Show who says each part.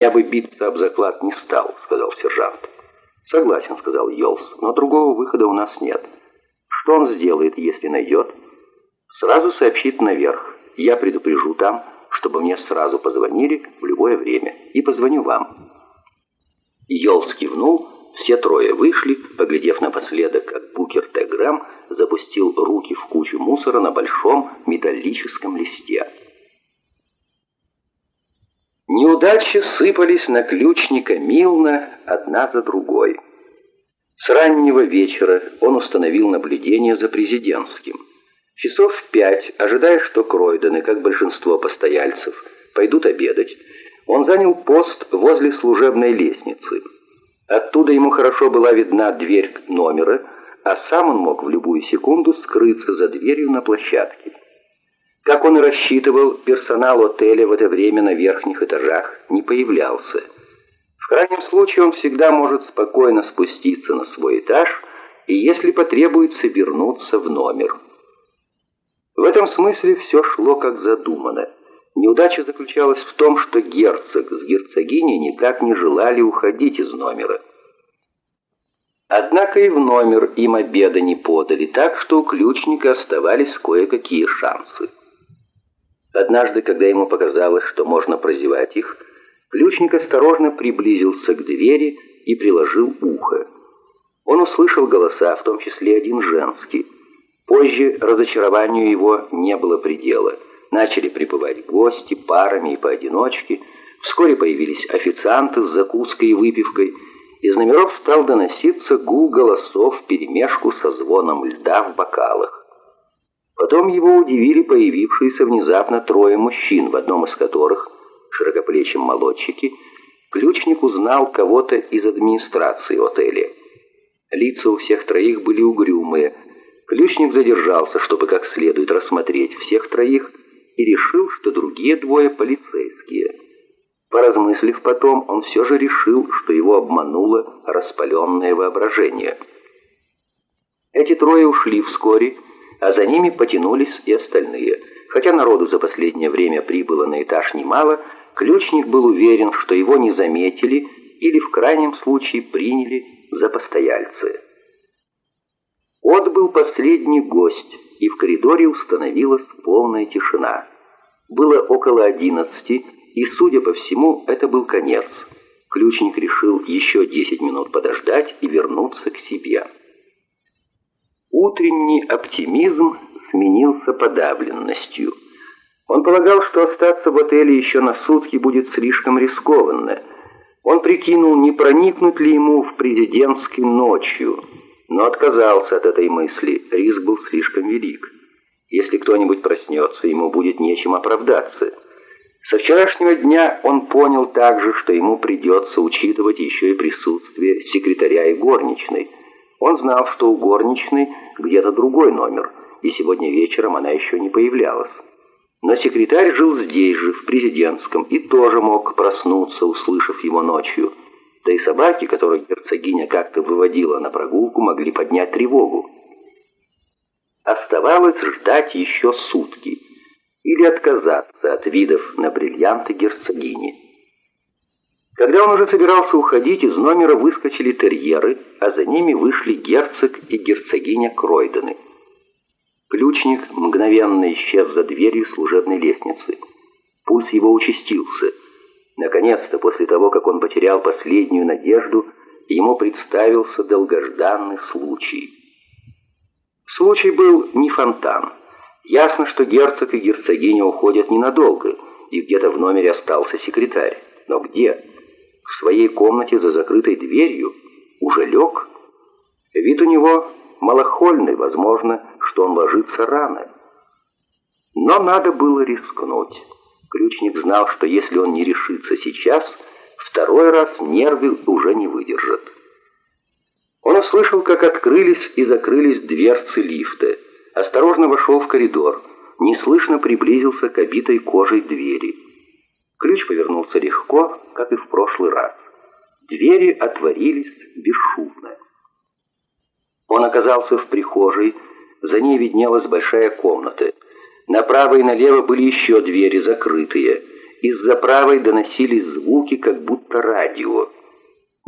Speaker 1: «Я бы биться об заклад не стал», — сказал сержант. «Согласен», — сказал Йолс, — «но другого выхода у нас нет. Что он сделает, если найдет?» «Сразу сообщит наверх. Я предупрежу там, чтобы мне сразу позвонили в любое время. И позвоню вам». Йолс кивнул, все трое вышли, поглядев напоследок, как Букер Т. запустил руки в кучу мусора на большом металлическом листе. Неудачи сыпались на ключника Милна одна за другой. С раннего вечера он установил наблюдение за президентским. Часов в пять, ожидая, что Кройдены, как большинство постояльцев, пойдут обедать, он занял пост возле служебной лестницы. Оттуда ему хорошо была видна дверь номера, а сам он мог в любую секунду скрыться за дверью на площадке. Как он рассчитывал, персонал отеля в это время на верхних этажах не появлялся. В крайнем случае он всегда может спокойно спуститься на свой этаж и, если потребуется, вернуться в номер. В этом смысле все шло как задумано. Неудача заключалась в том, что герцог с герцогиней никак не желали уходить из номера. Однако и в номер им обеда не подали, так что у ключника оставались кое-какие шансы. Однажды, когда ему показалось, что можно прозевать их, ключник осторожно приблизился к двери и приложил ухо. Он услышал голоса, в том числе один женский. Позже разочарованию его не было предела. Начали прибывать гости парами и поодиночке. Вскоре появились официанты с закуской и выпивкой. Из номеров стал доноситься гул голосов в перемешку со звоном льда в бокалах. Потом его удивили появившиеся внезапно трое мужчин, в одном из которых, широкоплечем молодчики, ключник узнал кого-то из администрации отеля. Лица у всех троих были угрюмые. Ключник задержался, чтобы как следует рассмотреть всех троих, и решил, что другие двое полицейские. Поразмыслив потом, он все же решил, что его обмануло распаленное воображение. Эти трое ушли вскоре, а за ними потянулись и остальные. Хотя народу за последнее время прибыло на этаж немало, ключник был уверен, что его не заметили или в крайнем случае приняли за постояльцы. Отбыл последний гость, и в коридоре установилась полная тишина. Было около одиннадцати, и, судя по всему, это был конец. Ключник решил еще десять минут подождать и вернуться к себе. Утренний оптимизм сменился подавленностью. Он полагал, что остаться в отеле еще на сутки будет слишком рискованно. Он прикинул, не проникнуть ли ему в президентский ночью, но отказался от этой мысли, риск был слишком велик. Если кто-нибудь проснется, ему будет нечем оправдаться. Со вчерашнего дня он понял также, что ему придется учитывать еще и присутствие секретаря и горничной – он знал, что у горничной где-то другой номер, и сегодня вечером она еще не появлялась. Но секретарь жил здесь же, в президентском, и тоже мог проснуться, услышав его ночью. Да и собаки, которых герцогиня как-то выводила на прогулку, могли поднять тревогу. Оставалось ждать еще сутки или отказаться от видов на бриллианты герцогини. Когда он уже собирался уходить, из номера выскочили терьеры, а за ними вышли герцог и герцогиня Кройдены. Ключник мгновенно исчез за дверью служебной лестницы. Пульс его участился. Наконец-то, после того, как он потерял последнюю надежду, ему представился долгожданный случай. Случай был не фонтан. Ясно, что герцог и герцогиня уходят ненадолго, и где-то в номере остался секретарь. Но где? В своей комнате за закрытой дверью, уже лег. Вид у него малохольный, возможно, что он ложится рано. Но надо было рискнуть. Ключник знал, что если он не решится сейчас, второй раз нервы уже не выдержат. Он услышал, как открылись и закрылись дверцы лифта, осторожно вошел в коридор, неслышно приблизился к обитой кожей двери. Ключ повернулся легко, как и в прошлый раз. Двери отворились бесшумно. Он оказался в прихожей, за ней виднелась большая комната. Направо и налево были еще двери закрытые, из-за правой доносились звуки, как будто радио.